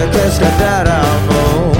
Eu quero escapar ao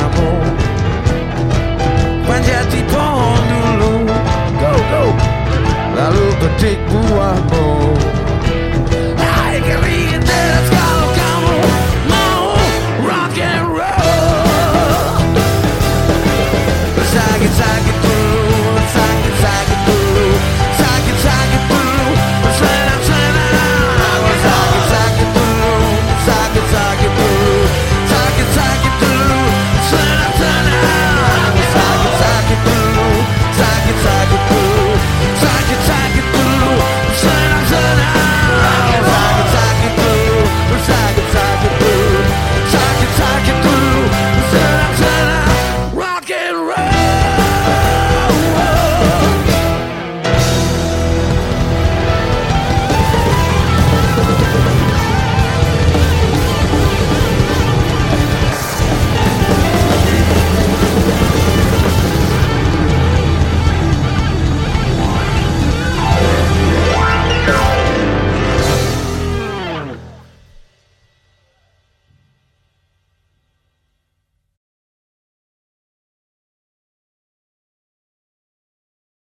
amor Mangiati con un go, go,